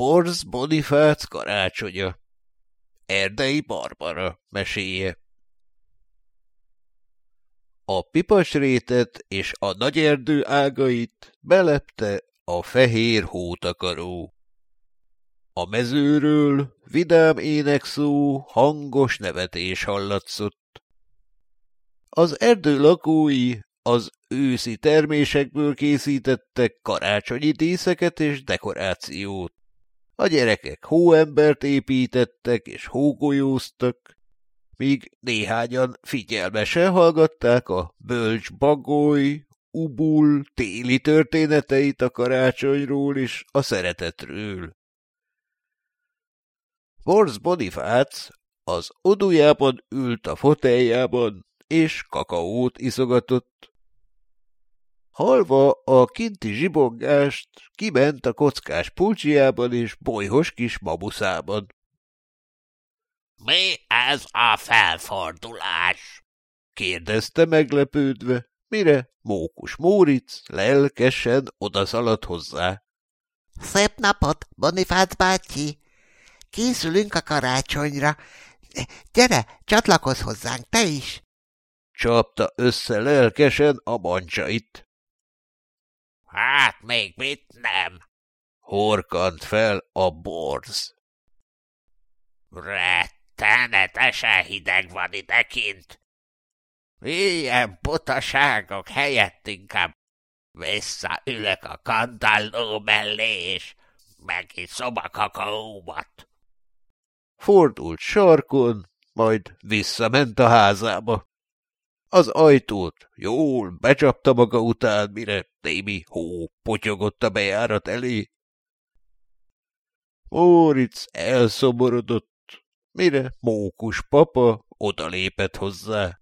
Borz Bonifác karácsonya. Erdei Barbara meséje. A pipasrétet és a nagy erdő ágait belepte a fehér hótakaró. A mezőről vidám énekszó, hangos nevetés hallatszott. Az erdő lakói az őszi termésekből készítettek karácsonyi díszeket és dekorációt. A gyerekek hóembert építettek és hógolyóztak, míg néhányan figyelmesen hallgatták a bölcs bagoly, ubul téli történeteit a karácsonyról és a szeretetről. Forsz Bonifác az odujában ült a foteljában, és kakaót iszogatott. Halva a kinti zsibongást, kiment a kockás pulcsiában és bolyhos kis babuszában. – Mi ez a felfordulás? – kérdezte meglepődve, mire Mókus Móric lelkesen odaszaladt hozzá. – Szép napot, Bonifác bácsi! Készülünk a karácsonyra. Gyere, csatlakozz hozzánk, te is! Csapta össze lelkesen a mancsait. Hát még mit nem? Horkant fel a borz. Rettenetesen hideg van idekint. Ilyen butaságok helyett inkább visszaülök a kandalló mellé, és megiszom a kakaómat. Fordult sarkon, majd visszament a házába. Az ajtót jól becsapta maga után, mire némi hó potyogott a bejárat elé. Móric elszomorodott, mire mókus papa odalépett hozzá.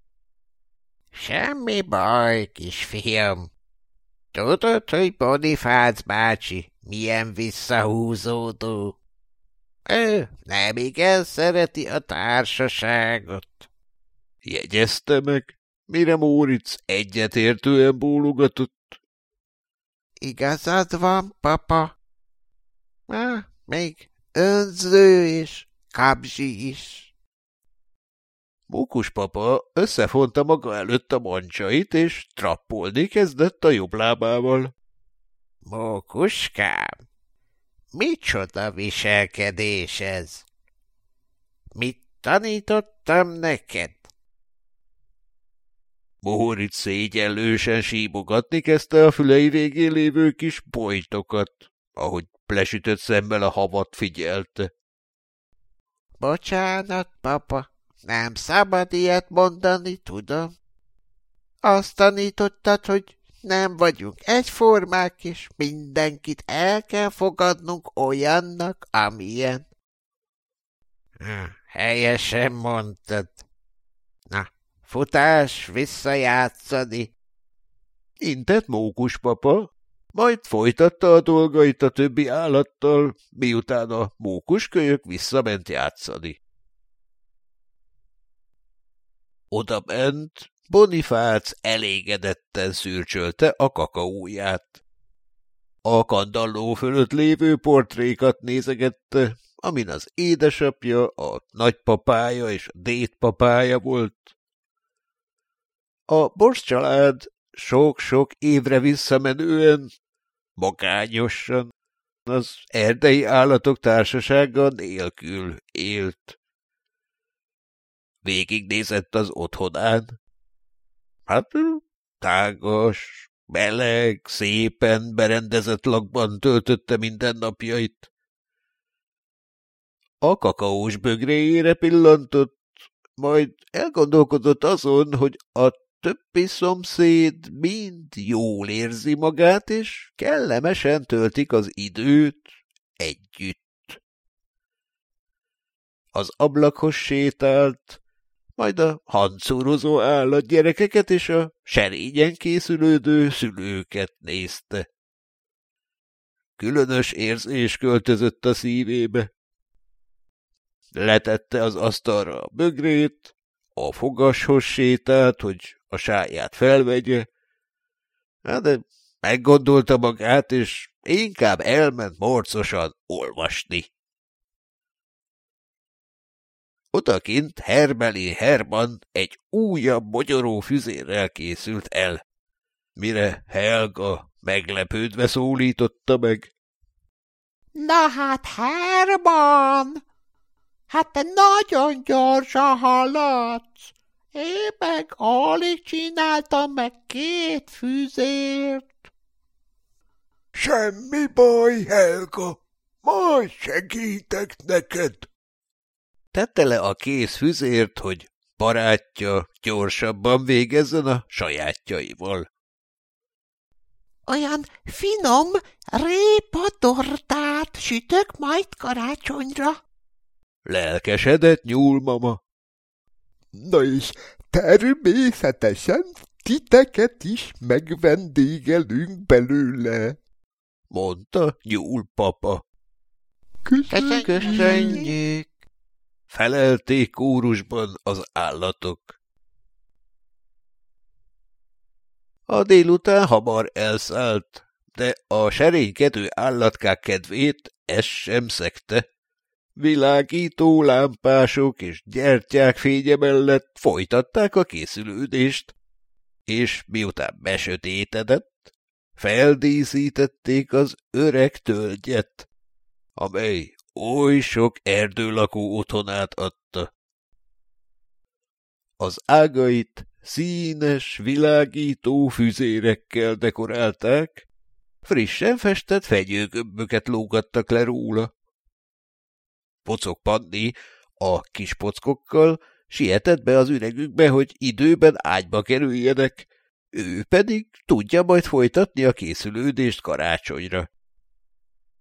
Semmi baj, kisfiam. Tudod, hogy Bonifác bácsi milyen visszahúzódó? Ő nem igen szereti a társaságot. Jegyezte meg, mire Móric egyetértően bólogatott. Igazad van, papa. Ah, még önző és kabzsi is. Mókus papa összefonta maga előtt a mancsait, és trappolni kezdett a jobb lábával. Mókuskám, micsoda viselkedés ez? Mit tanítottam neked? Móric szégyellősen síbogatni kezdte a fülei végén lévő kis bojtokat, ahogy plesütött szemmel a havat figyelte. Bocsánat, papa, nem szabad ilyet mondani, tudom. Azt tanítottad, hogy nem vagyunk egyformák, és mindenkit el kell fogadnunk olyannak, amilyen. Helyesen mondtad. Futás, visszajátszani. Intett mókus papa, majd folytatta a dolgait a többi állattal, miután a mókuskölyök visszament játszani. Oda ment, Bonifác elégedetten szürcsölte a kakaóját. A kandalló fölött lévő portrékat nézegette, amin az édesapja, a nagypapája és a dédpapája volt. A Borsz család sok-sok évre visszamenően, magányosan, az erdei állatok társasága nélkül élt. Végignézett az otthonán. Hát tágas, meleg, szépen berendezett lakban töltötte mindennapjait. A kakaós bögréjére pillantott, majd elgondolkodott azon, hogy a többi szomszéd mind jól érzi magát, és kellemesen töltik az időt együtt. Az ablakhoz sétált, majd a hancúrozó állatgyerekeket és a serényen készülődő szülőket nézte. Különös érzés költözött a szívébe. Letette az asztalra a bögrét, a fogashoz sétált, hogy a sáját felvegye, hát de meggondolta magát, és inkább elment morcosan olvasni. Odakint Herbeli Herman egy újabb mogyoró füzérrel készült el, mire Helga meglepődve szólította meg. – Na hát, Herman! Hát te nagyon gyorsan haladsz! Én meg alig csináltam meg két füzért. Semmi baj, Helga, majd segítek neked. Tette le a kész füzért, hogy barátja gyorsabban végezzen a sajátjaival. Olyan finom répa tortát sütök majd karácsonyra. Lelkesedett nyúlmama. Na és természetesen titeket is megvendégelünk belőle, mondta nyúlpapa. Köszönjük! Köszönjük! Felelték kórusban az állatok. A délután hamar elszállt, de a serénykedő állatkák kedvét ez sem szekte. Világító lámpások és gyertyák fénye mellett folytatták a készülődést, és miután besötétedett, feldíszítették az öreg tölgyet, amely oly sok erdőlakó otthonát adta. Az ágait színes, világító füzérekkel dekorálták, frissen festett fegyőgömböket lógattak le róla. Pocok Panni a kis pockokkal sietett be az üregükbe, hogy időben ágyba kerüljenek, ő pedig tudja majd folytatni a készülődést karácsonyra.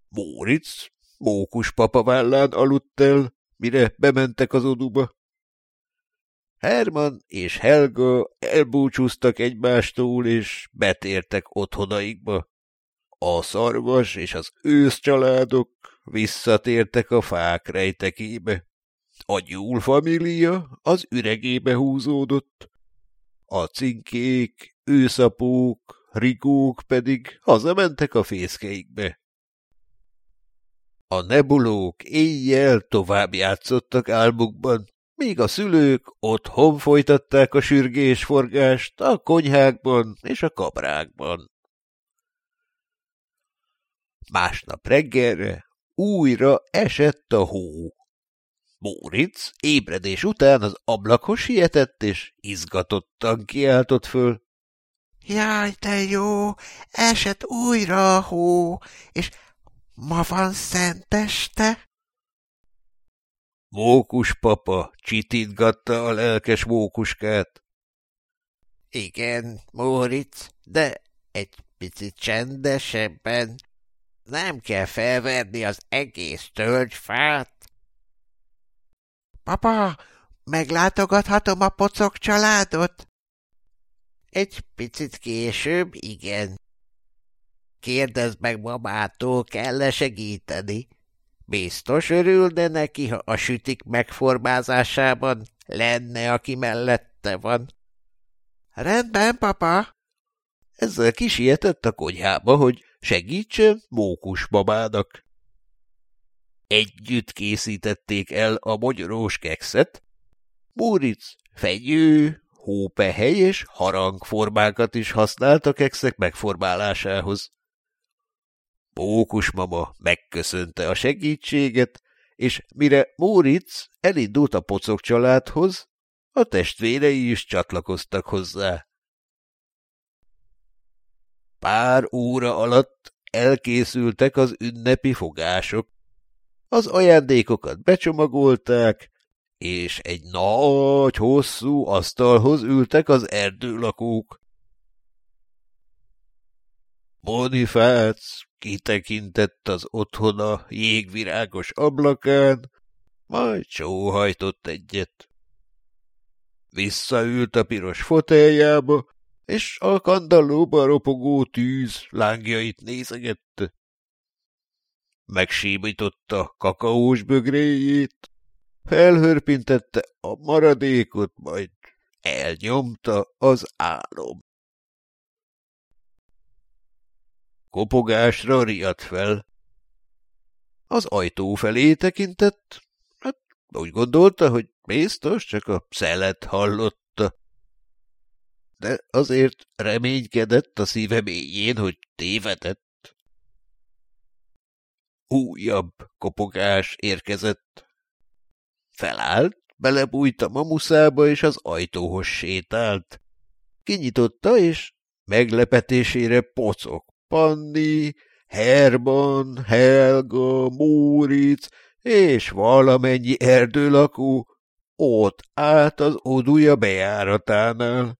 Móric mókus papa vállán aludt el, mire bementek az oduba. Herman és Helga elbúcsúztak egymástól, és betértek otthonaikba. A szarvas és az ősz családok visszatértek a fák rejtekébe. A nyúl família az üregébe húzódott. A cinkék, őszapók, rigók pedig hazamentek a fészkeikbe. A nebulók éjjel tovább játszottak álmukban, míg a szülők otthon folytatták a sürgésforgást a konyhákban és a kabrákban. Másnap reggelre újra esett a hó. Móric ébredés után az ablakhoz sietett, és izgatottan kiáltott föl. Jaj, de jó, esett újra a hó, és ma van szenteste? Mókus papa csitítgatta a lelkes mókuskát. Igen, Móric, de egy picit csendesebben. Nem kell felverni az egész tölgyfát. Papa, meglátogathatom a pocok családot? Egy picit később, igen. Kérdezd meg mamától, kell-e segíteni? Biztos örülne neki, ha a sütik megformázásában lenne, aki mellette van. Rendben, papa. Ezzel kisietett a konyhába, hogy segítsen mókus babának. Együtt készítették el a magyarós kekszet. Múric fegyő, hópehely és harangformákat is használt a kekszek megformálásához. Mókus mama megköszönte a segítséget, és mire Móric elindult a pocok családhoz, a testvérei is csatlakoztak hozzá. Pár óra alatt elkészültek az ünnepi fogások. Az ajándékokat becsomagolták, és egy nagy, hosszú asztalhoz ültek az erdőlakók. Bonifác kitekintett az otthona jégvirágos ablakán, majd sóhajtott egyet. Visszaült a piros foteljába, és a kandallóba ropogó tűz lángjait nézegette. Megsíbította kakaós bögréjét, felhörpintette a maradékot, majd elnyomta az álom. kopogásra riadt fel. Az ajtó felé tekintett, hát úgy gondolta, hogy biztos csak a szelet hallotta. De azért reménykedett a szíve mélyén, hogy tévedett. Újabb kopogás érkezett. Felállt, belebújt a mamuszába, és az ajtóhoz sétált. Kinyitotta, és meglepetésére pocok Panni, Herman, Helga, Móric és valamennyi erdőlakó ott állt az odúja bejáratánál.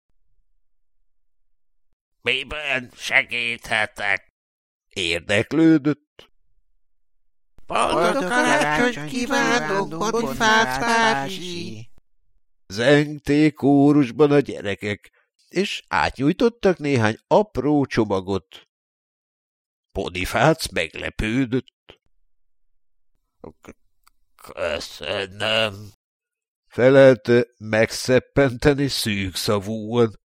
Miben segíthetek? Érdeklődött. Boldog karácsony kívánok, Bonifác Párizsi! Zengték kórusban a gyerekek, és átnyújtottak néhány apró csomagot. Bonifác meglepődött. Köszönöm. Felelte megszeppenteni szűkszavúan.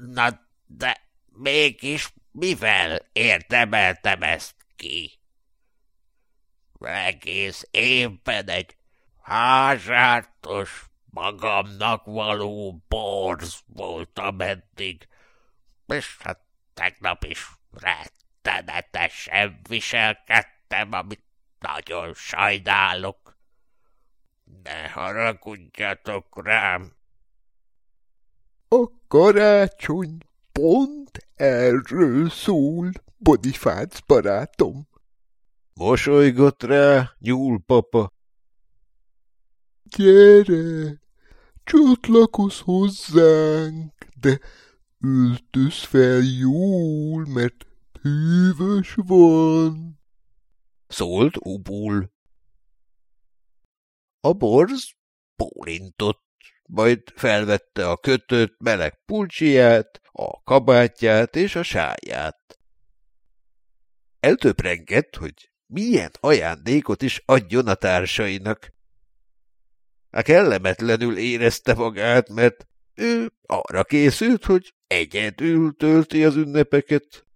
Na, de mégis mivel érdemeltem ezt ki? Egész évben egy házártos, magamnak való borz voltam eddig, és hát tegnap is rettenetesen viselkedtem, amit nagyon sajnálok. Ne haragudjatok rám. Karácsony pont erről szól, Bonifác barátom. Mosolygott rá nyúlpapa. Gyere, csatlakozz hozzánk, de öltöz fel jól, mert hűvös van. Szólt Ubul. A borz bólintott, majd felvette a kötött meleg pulcsiját, a kabátját és a sáját. Eltöprengett, hogy milyen ajándékot is adjon a társainak. A kellemetlenül érezte magát, mert ő arra készült, hogy egyedül tölti az ünnepeket.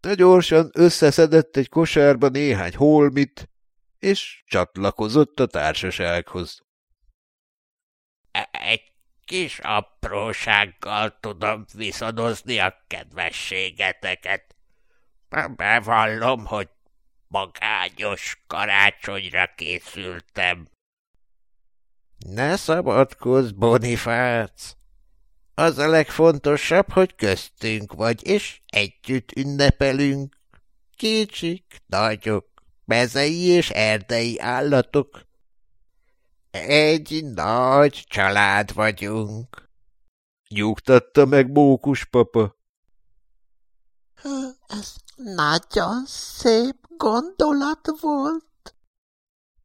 De gyorsan összeszedett egy kosárba néhány holmit, és csatlakozott a társasághoz. Egy kis aprósággal tudom viszonozni a kedvességeteket. Bevallom, hogy magányos karácsonyra készültem. Ne szabadkozz, Bonifác! Az a legfontosabb, hogy köztünk vagy, és együtt ünnepelünk. Kicsik, nagyok, mezei és erdei állatok. Egy nagy család vagyunk. Nyugtatta meg Mókus papa. Ez nagyon szép gondolat volt.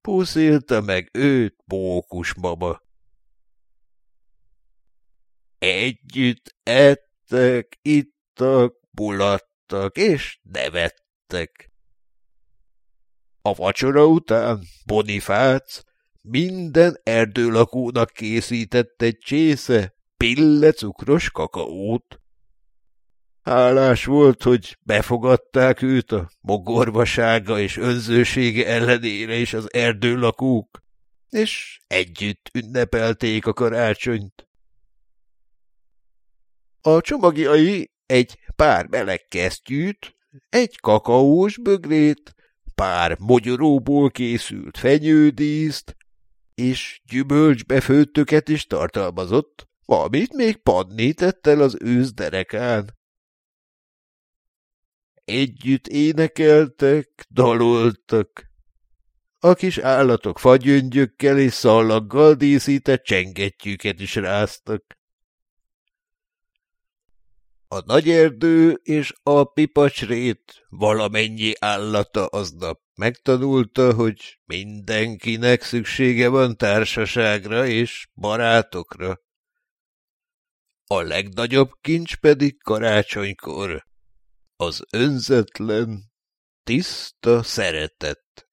Puszilta meg őt Mókus baba. Együtt ettek, ittak, bulattak és nevettek. A vacsora után Bonifác minden erdőlakónak készített egy csésze pille cukros kakaót. Hálás volt, hogy befogadták őt a mogorvasága és önzősége ellenére is az erdőlakók, és együtt ünnepelték a karácsonyt. A csomagjai egy pár meleg kesztyűt, egy kakaós bögrét, pár mogyoróból készült fenyődíszt, és gyümölcsbefőttöket is tartalmazott, valamit még Panni tett el az ősz derekán. Együtt énekeltek, daloltak. A kis állatok fagyöngyökkel és szallaggal díszített csengettyűket is ráztak. A nagy erdő és a pipacsrét valamennyi állata aznap megtanulta, hogy mindenkinek szüksége van társaságra és barátokra. A legnagyobb kincs pedig karácsonykor az önzetlen, tiszta szeretet.